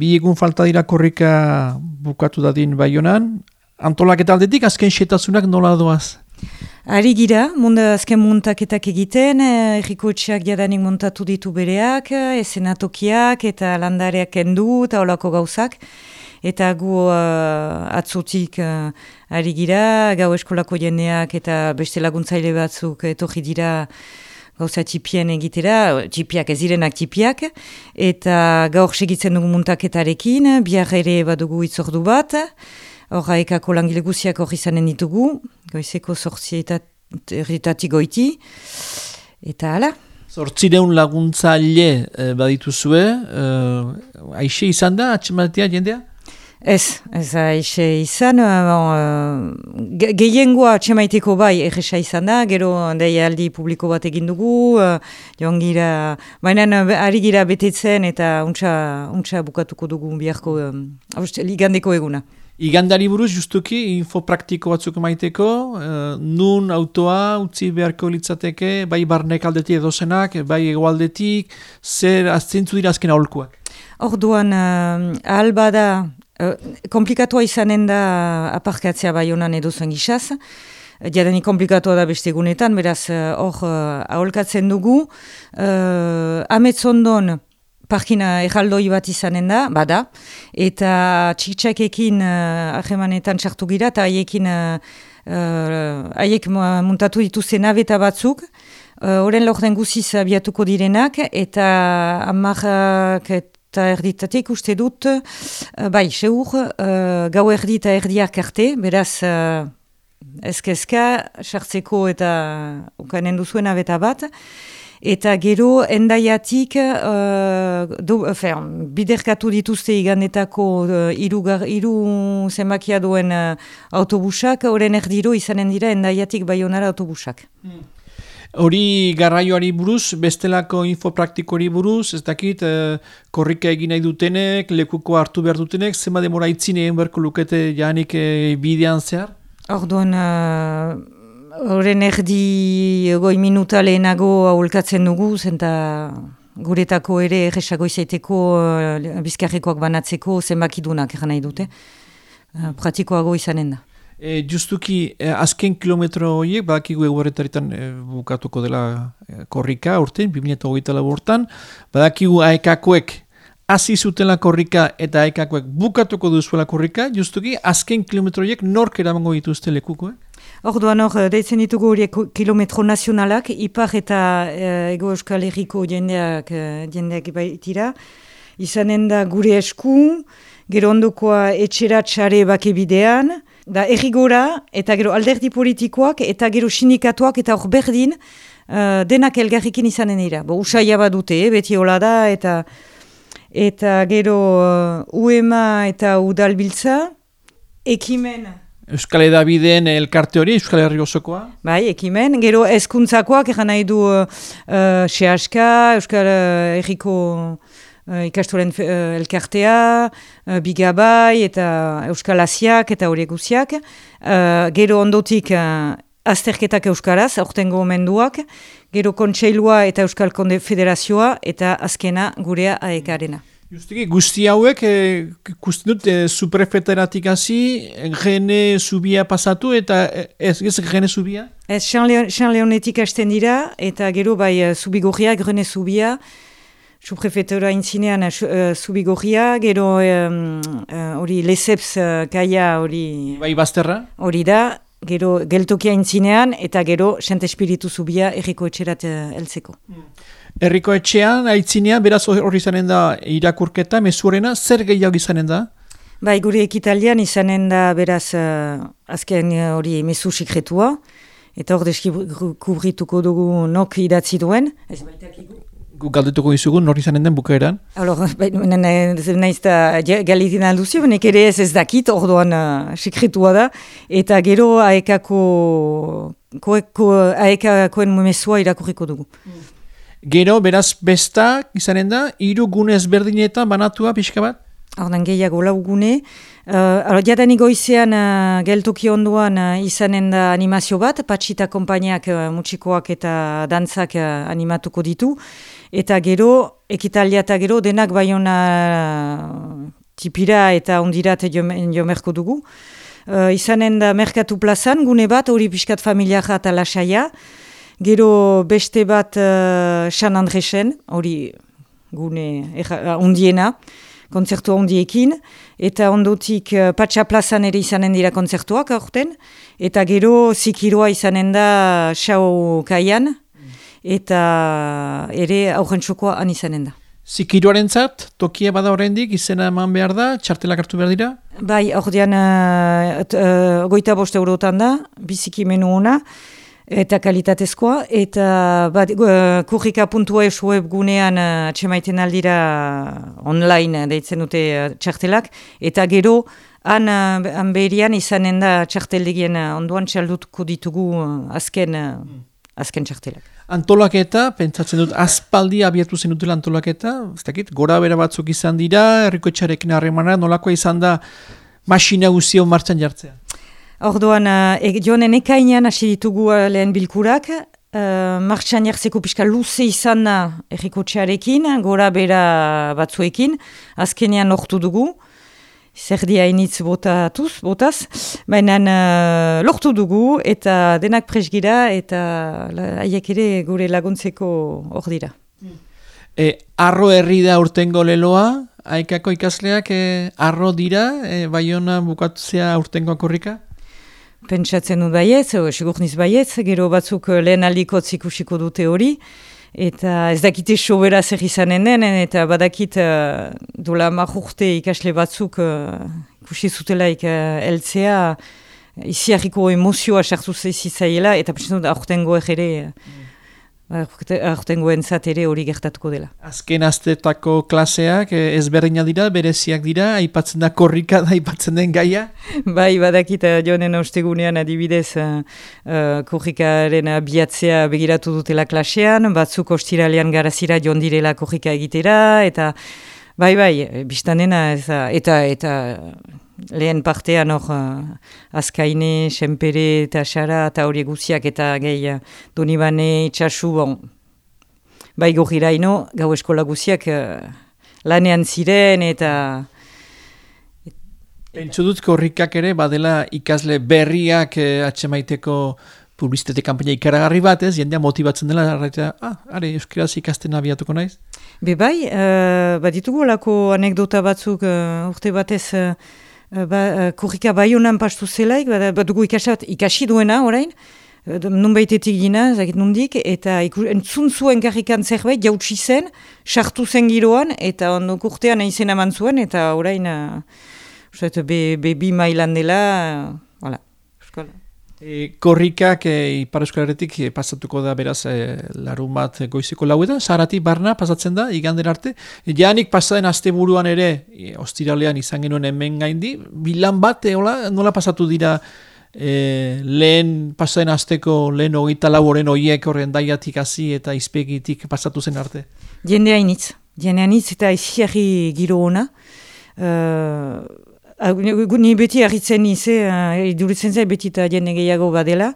bi egun falta dira korrika bukatu dadin baionan. Antolak eta aldetik azken xetazunak nola doaz? Ari gira, munda azken muntaketak egiten, erriko etxeak jadanik muntatu ditu bereak, esenatokiak eta landareak endu eta olako gauzak. Eta gu uh, atzotik uh, ari gira, gau eskolako jendeak eta beste laguntzaile batzuk etorri dira gauza txipien egitera, txipiak ez direnak txipiak, eta gaur segitzen dugu muntaketarekin, bihar ere badugu itzordu bat, Hor, ekako langile guziak hori zanen ditugu, goizeko sortzietatik goiti, eta ala. Zortzireun laguntzaile eh, badituzue, eh, aixe izan da, atxematea jendea? Ez, ez aixe izan, uh, bon, uh, gehiengoa atxemaiteko bai egesa izan da, gero aldi publiko bat egin dugu, uh, joan gira, baina ari gira betetzen eta untsa, untsa bukatuko dugu biharko, um, ligandeko eguna. Igandari buruz, justuki, info praktiko batzuk maiteko, uh, nun autoa, utzi beharko litzateke, bai barnek aldetik edozenak, bai egoaldetik, zer aztentzu dira azken aholkuak? Orduan, uh, da, uh, komplikatua izanen da aparkatzea bai honan edozen gizaz, Jadani komplikatua da beste gunetan, beraz, hor, uh, aholkatzen dugu. Uh, Ametzondon, parkina erraldoi bat izanen da, bada, eta txiktsakekin uh, txartu gira, eta haiekin uh, uh, muntatu dituzte nabeta batzuk, uh, lorten guziz abiatuko direnak, eta amarrak eta erditatek uste dut, uh, bai, seur, uh, gau erdi eta erdiak arte, beraz, uh, ezkezka, sartzeko eta ukanen duzuen nabeta bat, eta gero endaiatik uh, do, biderkatu dituzte igandetako uh, iru, iru zenbakia duen uh, autobusak, horren erdiro izanen dira endaiatik baionara autobusak. Hmm. Hori garraioari buruz, bestelako infopraktikoari buruz, ez dakit, uh, korrika egin nahi dutenek, lekuko hartu behar dutenek, zema demora itzine egin beharko lukete janik uh, bidean zehar? Orduan, Horren erdi goi minuta lehenago aholkatzen dugu, zenta guretako ere erresago izaiteko uh, bizkarrekoak banatzeko zenbakidunak eran nahi dute. Uh, pratikoago izanen da. E, justuki, e, azken kilometro horiek, badakigu eguerretaritan e, bukatuko dela e, korrika urten, 2008 lau urtan, badakigu aekakoek hasi zutela korrika eta aekakoek bukatuko duzuela korrika, justuki, azken kilometro horiek nork eramango dituzte lekukoek? Orduan hor, deitzen ditugu horiek kilometro nazionalak, ipar eta uh, ego euskal erriko jendeak, jendeak baitira. Izanen da gure esku, gero ondokoa etxeratxare bake bidean, da errigora eta gero alderdi politikoak eta gero sindikatuak eta hor berdin uh, denak elgarrikin izanen dira. Bo, usaila bat dute, eh, beti hola da, eta, eta gero uh, UEMA eta Udalbiltza, ekimen... Euskal Edabideen elkarte hori, Euskal Herri osokoa? Bai, ekimen. Gero ezkuntzakoak egan nahi du uh, Seaska, Euskal Herriko uh, ikastoren uh, elkartea, uh, Bigabai eta Euskal Asiak eta horiek guziak. Uh, gero ondotik uh, azterketak Euskaraz, aurtengo omenduak. Gero kontseilua eta Euskal Federazioa eta azkena gurea aekarena. Justiki, guzti hauek, e, ikusten dut, e, suprefeteratik hasi, gene zubia pasatu eta e, ez, ez gene zubia? Ez, Jean Leonetik hasten dira, eta gero bai zubigorriak gene zubia, suprefetora intzinean uh, zubigorria, gero hori uh, leseps uh, kaia hori... Bai bazterra? Hori da, gero geltokia intzinean, eta gero xente espiritu zubia erriko etxerat uh, elzeko. Hmm. Herriko etxean, aitzinea, beraz hori izanen da irakurketa, mesuarena, zer gehiago izanen da? Bai, gure ekitalian izanen da, beraz, uh, azken hori mesu sikretua, eta hor deskubrituko dugu nok idatzi duen. Ez Gu galdetuko izugu, nori izanen den bukaeran? Alor, bai, nahiz da galitin alduzio, benek ere ez ez dakit, orduan uh, sikretua da, eta gero aekako, koeko, aekakoen mesua irakurriko dugu. Mm. Gero, beraz, besta, izanen da, hiru gune ezberdinetan banatua pixka bat? Ordan gehiago lau gune. Uh, Jadanik goizean uh, geltoki onduan uh, izanen da animazio bat, patxita kompainiak uh, mutxikoak eta dantzak uh, animatuko ditu. Eta gero, ekitalia eta gero, denak baiona tipira eta ondirat jo merko dugu. Uh, izanen da merkatu plazan, gune bat, hori piskat familia eta lasaia. Gero beste bat uh, San Andresen, hori gune ondiena, konzertua ondiekin. Eta ondotik uh, Patsa plazan ere izanen dira konzertuak aurten. Eta gero zikiroa izanen da Sao Kaian. Eta ere aurren txokoa han izanen da. Zikiroaren zat, tokia bada horrendik, izena eman behar da, txartelak hartu behar dira? Bai, hor dian, uh, uh, goita bost eurotan da, biziki menu ona, eta kalitatezkoa, eta bat, uh, kurrika puntua esu web gunean uh, txemaiten aldira online deitzen dute uh, txartelak, eta gero, han, uh, han behirian izanen da txarteldegien uh, onduan txaldutuko ditugu uh, azken, uh, azken txartelak. Antolaketa, pentsatzen dut, aspaldi abiatu zen dutela antolaketa, ez dakit, gora bera batzuk izan dira, erriko etxarekin harremana, nolako izan da masina guzio martxan jartzea? Orduan, uh, joanen ekainan hasi ditugu uh, lehen bilkurak, uh, martxan jartzeko pixka luze izan da erriko txarekin, gora bera batzuekin, azkenean ortu dugu, zerdia initz botatuz, botaz, baina uh, lortu dugu eta denak presgira eta haiek ere gure laguntzeko hor dira. E, arro herri da urtengo leloa, haikako ikasleak e, arro dira, e, baiona bukatzea urtengo akorrika? Pentsatzen dut baietz, sigurniz baietz, gero batzuk lehen aldiko ikusiko dute hori, Eta ez dakite sobera zer izanen den, eta badakit uh, dola marrurte ikasle batzuk uh, ikusi zutelaik uh, eltzea, iziarriko emozioa sartu zaizizaila, eta pentsatzen dut aurtengo ere... Uh, aurtengoen ere hori gertatuko dela. Azken aztetako klaseak eh, ezberdina dira, bereziak dira, aipatzen da korrika da aipatzen den gaia? Bai, badakita eh, joanen ostegunean adibidez uh, korrikaren biatzea begiratu dutela klasean, batzuk ostiralean garazira joan direla korrika egitera, eta bai, bai, biztanena, eta, eta lehen partean hor uh, azkaine, senpere eta xara eta hori guziak eta gehi uh, donibane, itxasu, bon. bai gogira ino, gau eskola guziak uh, lanean ziren eta... Pentsu dut korrikak ere, badela ikasle berriak eh, atxemaiteko publizitate kampaina ikaragarri bat, ez? Jendea motibatzen dela, arraita, ah, are, euskiraz ikasten abiatuko naiz? Be bai, uh, bat ditugu lako anekdota batzuk uh, urte batez... Uh, Eh, ba, uh, kurrika bai honan pastu zelaik, bat, bat dugu ikasat, ikasi duena orain, nun baitetik gina, zakit nundik, eta entzun zuen garrikan zerbait, jautsi zen, sartu zen giroan, eta ondo kurtean eizen eman zuen, eta orain, uh, be, be bi mailan dela, uh, E, korrikak e, Ipar Euskalaretik e, pasatuko da beraz e, larun bat goiziko lauetan, sarati barna pasatzen da, igander arte. E, Janik pasaden asteburuan ere, e, ostiralean izan genuen hemen gaindi, bilan bat, e, nola pasatu dira e, lehen pasaden asteko lehen hogeita laboren oiek horren daiatik hasi eta izpegitik pasatu zen arte? Jendea initz, jendea initz eta iziarri giro ona. Ni beti harritzen nize, uh, iduritzen zai beti eta jende gehiago badela.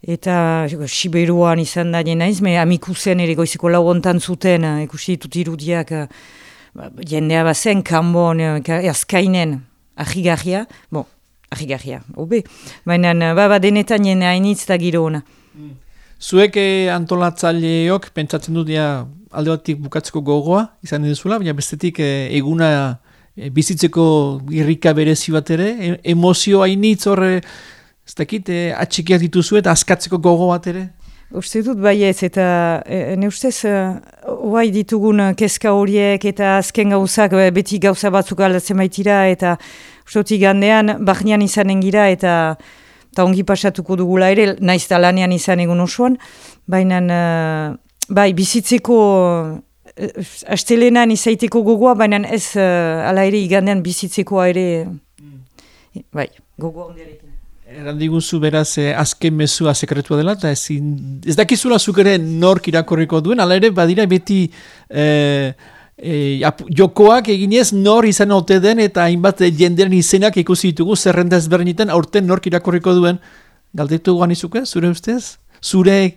Eta Siberuan izan da jenaiz, me amikusen ere goiziko laugontan zuten, uh, ikusi ditut irudiak, uh, jendea bazen, kanbon, azkainen, ahigarria, bon, ahigarria, obe. Baina, ba, ba, denetan jende hainitz da giro ona. Zuek eh, antolatzaileok, pentsatzen dut, ja, alde batik bukatzeko gogoa, izan duzula, baina bestetik eh, eguna bizitzeko irrika berezi bat ere, e, emozio hainitz horre, ez dakit, e, atxikiak dituzu eta askatzeko gogo bat ere? Uste dut baiez, eta e, ne ustez, uh, ditugun kezka horiek eta azken gauzak beti gauza batzuk aldatzen baitira, eta uste gandean, bahnean izanen gira, eta eta ongi pasatuko dugula ere, naiz da lanean izan egun osoan, baina bai, bizitzeko Astelenan izaiteko gogoa, baina ez uh, ala ere igandean bizitzekoa ere, mm. bai, gogoa ondiarekin. Eran diguzu beraz eh, azken mezua sekretua dela, eta ez, ez dakizula zuk ere nork irakorriko duen, ala ere badira beti eh, eh, jokoak eginez nor izan ote den, eta hainbat jendearen izenak ikusi ditugu zerrenda ezberdiniten aurten nork irakorriko duen. Galdetu guan izuke, zure ustez? Zure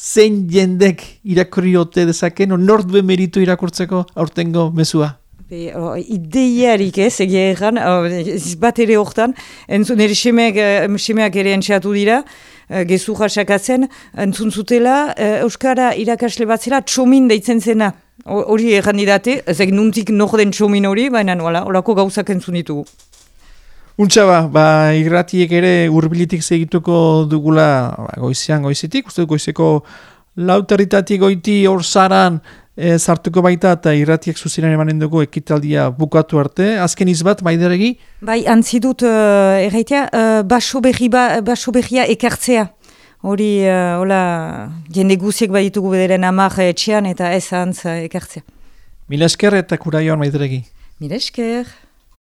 zein jendek irakurri ote dezaken, nor duen meritu irakurtzeko aurtengo mezua? Ideiarik ez, egia egan, ez bat ere horretan, entzun ere semeak, semeak ere entxeatu dira, gezu jasakatzen, entzun zutela, Euskara irakasle bat zela, txomin deitzen zena. Hori egan didate, ezek nuntik nok den txomin hori, baina horako gauzak entzun ditugu. Untxa ba, ba irratiek ere urbilitik segituko dugula ba, goizean goizetik, uste goizeko lauterritatik goiti hor zaran e, zartuko baita eta irratiek zuzenean emanen dugu ekitaldia bukatu arte. Azken izbat, baideregi? Bai, antzidut, uh, erraitea, uh, baso, berri ba, baso berria ekartzea. Hori, uh, hola, jende guziek baditugu bederen amak etxean eta ez antz ekartzea. Mila esker eta kuraion, baideregi? Mila esker.